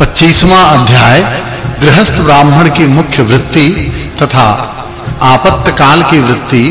25वां अध्याय, गृहस्थ ब्राह्मण की मुख्य वृत्ति तथा आपत्तकाल की वृत्ति,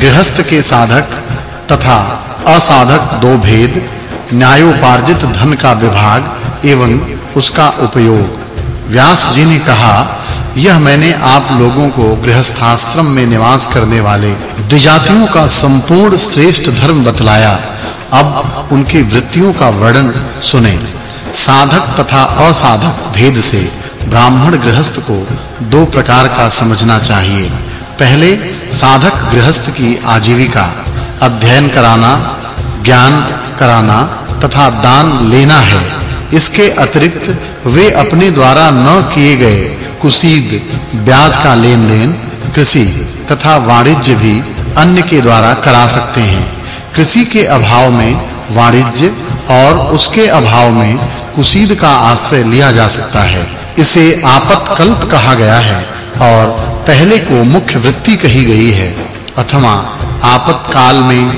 गृहस्थ के साधक तथा असाधक दो भेद, न्यायोपार्जित धन का विभाग एवं उसका उपयोग। व्यास जी ने कहा, यह मैंने आप लोगों को गृहस्थाश्रम में निवास करने वाले द्विजातियों का संपूर्ण श्रेष्ठ धर्म बतलाया। अब उनकी वृत्तियों का वर्णन सुने। साधक तथा असाधक भेद से ब्राह्मण गृहस्थ को दो प्रकार का समझना चाहिए। पहले, साधक गृहस्थ की आजीविका, अध्ययन कराना, ज्ञान कराना तथा दान लेना है। इसके अतिरिक्त, वे अपने द्वारा न किए गए कुसीद, ब्याज का लेन-देन, कृषि तथा वाणिज्य भी अन्य के द्वारा करा सकते हैं। कृषि के अभाव में वाणिज्य और उसके अभाव में कुसीद का आश्रय लिया जा सकता है। इसे आपत्कल्प कहा गया है और पहले को मुख्य वृत्ति कही गई है। अथवा आपत्काल में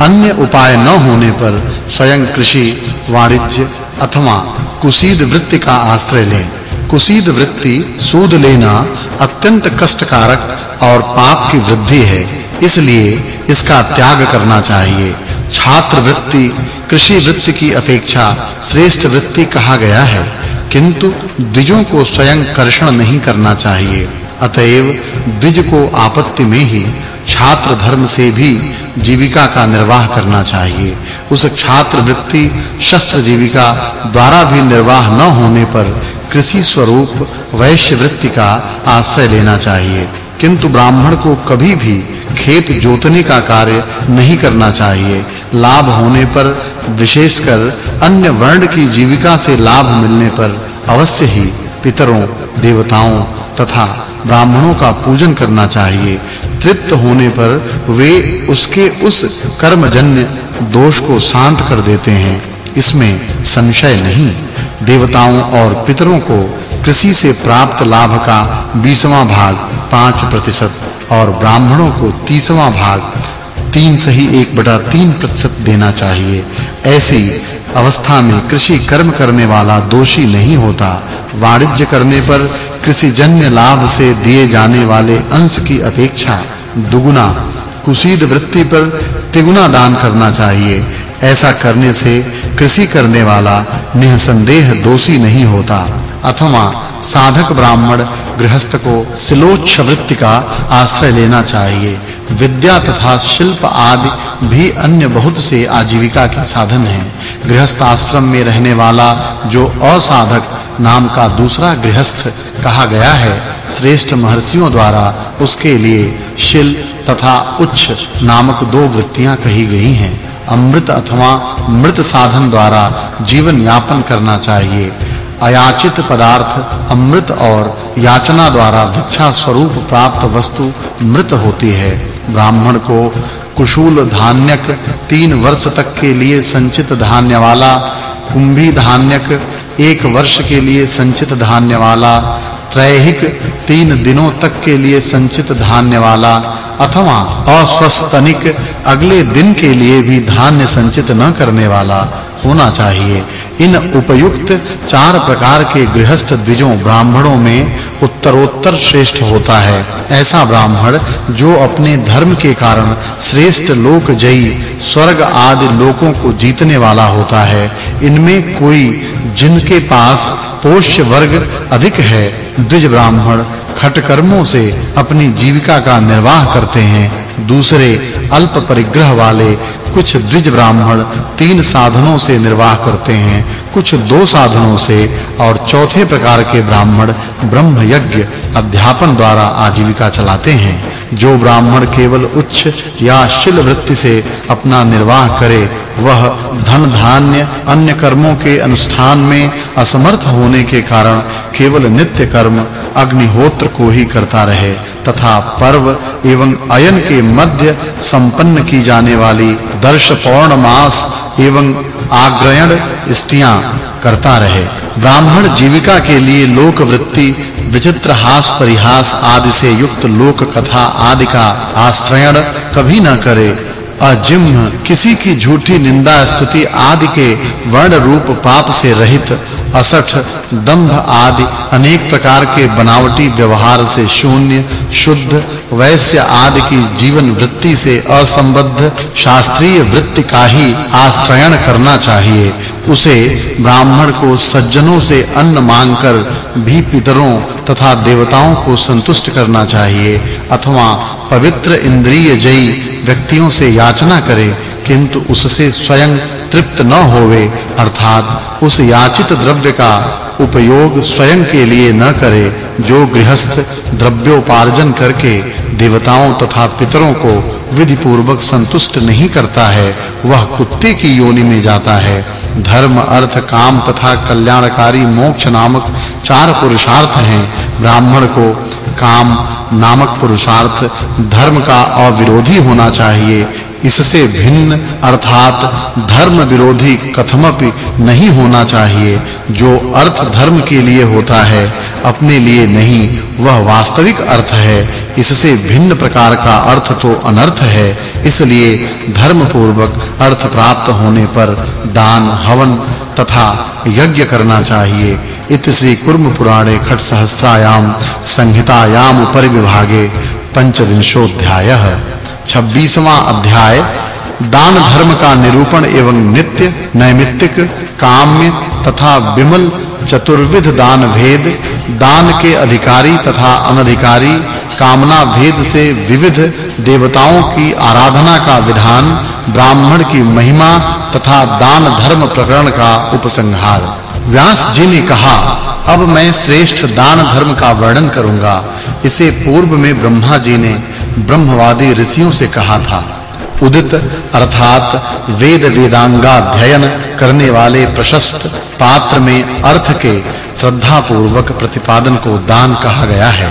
अन्य उपाय न होने पर स्वयं कृषि, वाणिज्य अथवा कुसीद वृत्ति का आश्रय लें। कुसीद वृत्ति सूद लेना अत्यंत कष्टकारक और पाप की वृद्धि है। इसलिए इसका त्याग करना चाहिए। छात्र वृत्ति कृषि वृत्ति की अपेक्षा श्रेष्ठ वृत्ति कहा गया है। किंतु द्विजों को स्वयं कर्षण नहीं करना चाहिए। अतएव द्विज को आपत्ति में ही छात्र धर्म से भी जीविका का निर्वाह करना चाहिए। उस छात्र वृत्ति शस्त्र जीविका द्वारा भी निर्वाह न होने पर कृषि स्वरूप वैश्य वृत्ति का आश्रय लेना चाहिए। किंतु ब्राह्मण को कभी भी खेत जोतने का कार्य नहीं करना चाहिए। लाभ होने पर, विशेषकर अन्य वर्ण की जीविका से लाभ मिलने पर अवश्य ही पितरों, देवताओं तथा ब्राह्मणों का पूजन करना चाहिए। तृप्त होने पर वे उसके उस कर्मजन्य दोष को शांत कर देते हैं। इसमें संशय नहीं। देवताओं और पितरों को कृषि से प्राप्त लाभ का 20वां भाग 5% और ब्राह्मणों को 30वां भाग 3 सही 1/3 प्रतिशत देना चाहिए। ऐसी अवस्था में कृषि कर्म करने वाला दोषी नहीं होता। वाणिज्य करने पर कृषि जन्य लाभ से दिए जाने वाले अंश की अपेक्षा दुगुना। कुसीद वृत्ति पर तिगुना दान करना चाहिए। ऐसा करने से कृषि करने वाला निसंदेह दोषी नहीं होता। अथवा साधक ब्राह्मण गृहस्थ को सिलोच्छ वृत्ति का आश्रय लेना चाहिए। विद्या तथा शिल्प आदि भी अन्य बहुत से आजीविका के साधन हैं। गृहस्थ आश्रम में रहने वाला जो असाधक नाम का दूसरा गृहस्थ कहा गया है, श्रेष्ठ महर्षियों द्वारा उसके लिए शिल तथा उच्च नामक दो वृत्तियाँ कही गई हैं। अमृत अथवा मृत साधन द्वारा जीवन यापन करना चाहिए। अयाचित पदार्थ, अमृत और याचना द्वारा भिक्षा स्वरूप प्राप्त वस्तु मृत होती है। ब्राह्मण को कुशूल धान्यक तीन वर्ष तक के लिए संचित धान्य वाला, कुंभी धान्यक एक वर्ष के लिए संचित धान्य वाला, त्रैहिक तीन दिनों तक के लिए संचित धान्य वाला अथवा अस्वस्थनिक अगले दिन के लिए भी धान्य संचित न करने वाला होना चाहिए। इन उपयुक्त चार प्रकार के गृहस्थ द्विजों ब्राह्मणों में उत्तरोत्तर श्रेष्ठ होता है। ऐसा ब्राह्मण जो अपने धर्म के कारण श्रेष्ठ लोक जयी, स्वर्ग आदि लोकों को जीतने वाला होता है। इनमें कोई जिनके पास पोष्य वर्ग अधिक है, द्विज ब्राह्मण खट कर्मों से अपनी जीविका का निर्वाह करते हैं। दूसरे अल्प परिग्रह वाले कुछ द्विज ब्राह्मण तीन साधनों से निर्वाह करते हैं, कुछ दो साधनों से, और चौथे प्रकार के ब्राह्मण ब्रह्म यज्ञ अध्यापन द्वारा आजीविका चलाते हैं। जो ब्राह्मण केवल उच्च या शिल वृत्ति से अपना निर्वाह करे, वह धन धान्य अन्य कर्मों के अनुष्ठान में असमर्थ होने के कारण केवल नित्य कर्म अग्निहोत्र को ही करता रहे। तथा पर्व एवं अयन के मध्य संपन्न की जाने वाली दर्श पौर्णमास एवं आग्रयण स्त्रियाँ करता रहे। ब्राह्मण जीविका के लिए लोक वृत्ति विचित्र हास परिहास आदि से युक्त लोक कथा आदि का आश्रयण कभी न करे। अजिम्ह किसी की झूठी निंदा स्तुति आदि के वर्ण रूप पाप से रहित असठ, दंभ आदि अनेक प्रकार के बनावटी व्यवहार से शून्य, शुद्ध, वैश्य आदि की जीवन वृत्ति से असंबद्ध शास्त्रीय वृत्ति का ही आश्रयण करना चाहिए। उसे ब्राह्मण को सज्जनों से अन्न मांगकर भी पितरों तथा देवताओं को संतुष्ट करना चाहिए, अथवा पवित्र इंद्रिय जयी व्यक्तियों से याचना करे, किंतु उससे स्वयं तृप्त न होवे, अर्थात उस याचित द्रव्य का उपयोग स्वयं के लिए न करे, जो गृहस्थ द्रव्योपार्जन करके देवताओं तथा पितरों को विधि पूर्वक संतुष्ट नहीं करता है, वह कुत्ते की योनि में जाता है। धर्म, अर्थ, काम तथा कल्याणकारी मोक्ष नामक चार पुरुषार्थ हैं। ब्राह्मण को काम नामक पुरुषार्थ, धर्म का अविरोधी होना चाहिए। इससे भिन्न अर्थात धर्म विरोधी कथमपि नहीं होना चाहिए। जो अर्थ धर्म के लिए होता है, अपने लिए नहीं, वह वास्तविक अर्थ है। इससे भिन्न प्रकार का अर्थ तो अनर्थ है, इसलिए धर्म पूर्वक अर्थ प्राप्त होने पर दान, हवन तथा यज्ञ करना चाहिए। इत श्री कुर्म पुराणे खट सहस्रायाम, संहितायाम परिविभागे पंचविंशोध्यायः 26वां अध्याय, दान धर्म का निरूपण एवं नित्य नैमित्तिक, काम्य तथा विमल चतुर्विध दान भेद, दान के अधिकारी तथा अनधिकारी, कामना भेद से विविध देवताओं की आराधना का विधान, ब्राह्मण की महिमा तथा दान धर्म प्रकरण का उपसंहार। व्यास जी ने कहा, अब मैं श्रेष्ठ दान धर्म का वर्णन करूँगा। इसे पूर्व में ब्रह्मा जी ने ब्रह्मवादी ऋषियों से कहा था, उदित अर्थात वेद वेदांगा अध्ययन करने वाले प्रशस्त पात्र में अर्थ के श्रद्धा पूर्वक प्रतिपादन को दान कहा गया है।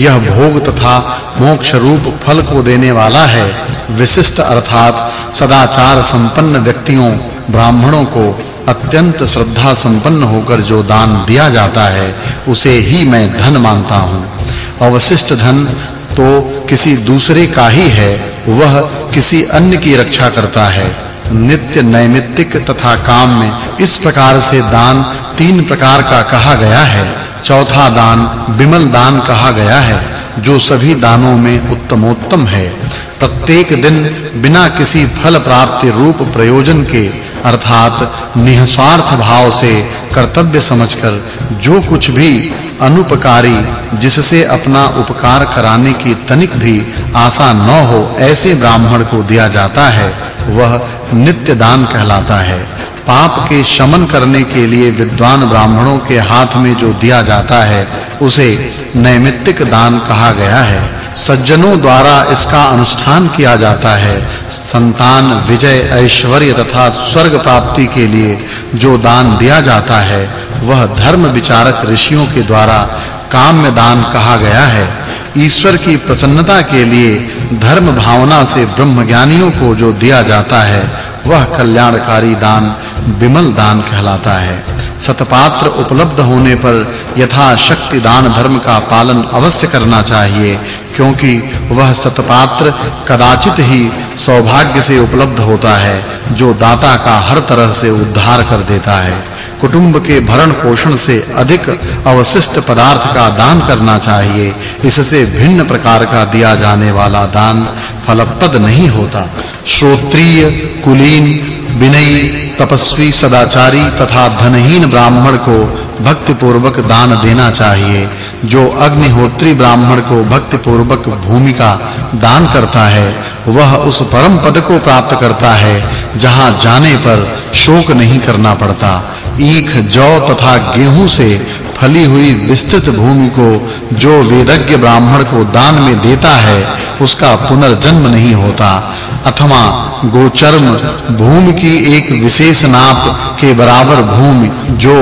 यह भोग तथा मोक्ष रूप फल को देने वाला है। विशिष्ट अर्थात सदाचार संपन्न व्यक्तियों, ब्राह्मणों को अत्यंत श्रद्धा संपन्न होकर जो दान दिया जाता है, उसे ही मैं धन मानता हूँ। अवशिष्ट धन तो किसी दूसरे का ही है, वह किसी अन्य की रक्षा करता है। नित्य नैमित्तिक तथा काम में इस प्रकार से दान तीन प्रकार का कहा गया है। चौथा दान विमल दान कहा गया है, जो सभी दानों में उत्तमोत्तम है। प्रत्येक दिन बिना किसी फल प्राप्ति रूप प्रयोजन के अर्थात निस्वार्थ भाव से कर्तव्य समझकर जो कुछ भी अनुपकारी, जिससे अपना उपकार कराने की तनिक भी आशा न हो, ऐसे ब्राह्मण को दिया जाता है, वह नित्य दान कहलाता है। पाप के शमन करने के लिए विद्वान ब्राह्मणों के हाथ में जो दिया जाता है, उसे नैमित्तिक दान कहा गया है। सज्जनों द्वारा इसका अनुष्ठान किया जाता है। संतान विजय ऐश्वर्य तथा स्वर्ग प्राप्ति के लिए जो दान दिया जाता है, वह धर्म विचारक ऋषियों के द्वारा काम्य दान कहा गया है। ईश्वर की प्रसन्नता के लिए धर्म भावना से ब्रह्मज्ञानियों को जो दिया जाता है, वह कल्याणकारी दान, विमल दान कहलाता है। सतपात्र उपलब्ध होने पर यथा शक्ति दान धर्म का पालन अवश्य करना चाहिए, क्योंकि वह सतपात्र कदाचित ही सौभाग्य से उपलब्ध होता है, जो दाता का हर तरह से उद्धार कर देता है। कुटुंब के भरण पोषण से अधिक अवशिष्ट पदार्थ का दान करना चाहिए। इससे भिन्न प्रकार का दिया जाने वाला दान फलप्रद नहीं होता। श्रोत्रिय, कुलीन, विनयी, तपस्वी, सदाचारी तथा धनहीन ब्राह्मण को भक्ति पूर्वक दान देना चाहिए। जो अग्निहोत्री ब्राह्मण को भक्ति पूर्वक भूमि का दान करता है, वह उस परम पद को प्राप्त करता है, जहाँ जाने पर शोक नहीं करना पड़ता। ईख, जौ तथा गेहूँ से फली हुई विस्तृत भूमि को जो वेदज्ञ ब्राह्मण को दान में देता है, उसका पुनर्जन्म नहीं होता। अथवा गोचर्म भूमि की एक विशेष नाप के बराबर भूमि जो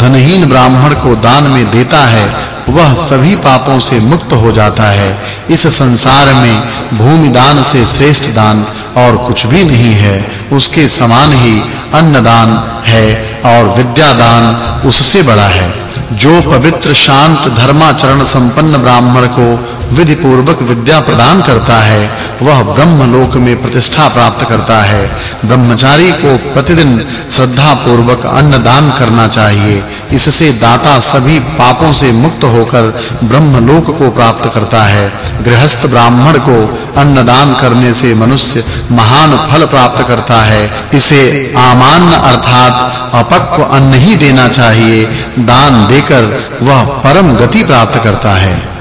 धनहीन ब्राह्मण को दान में देता है, वह सभी पापों से मुक्त हो जाता है। इस संसार में भूमि दान से श्रेष्ठ दान और कुछ भी नहीं है, उसके समान ही अन्नदान है और विद्यादान उससे बड़ा है। जो पवित्र शांत धर्माचरण संपन्न ब्राह्मण को विधि पूर्वक विद्या प्रदान करता है, वह ब्रह्म लोक में प्रतिष्ठा प्राप्त करता है। ब्रह्मचारी को प्रतिदिन श्रद्धा पूर्वक अन्न दान करना चाहिए। इससे दाता सभी पापों से मुक्त होकर ब्रह्म लोक को प्राप्त करता है। गृहस्थ ब्राह्मण को अन्न दान करने से मनुष्य महान फल प्राप्त करता है। इसे आमान्य अर्थात अपक्व अन्न ही देना चाहिए। दान देकर वह परम गति प्राप्त करता है।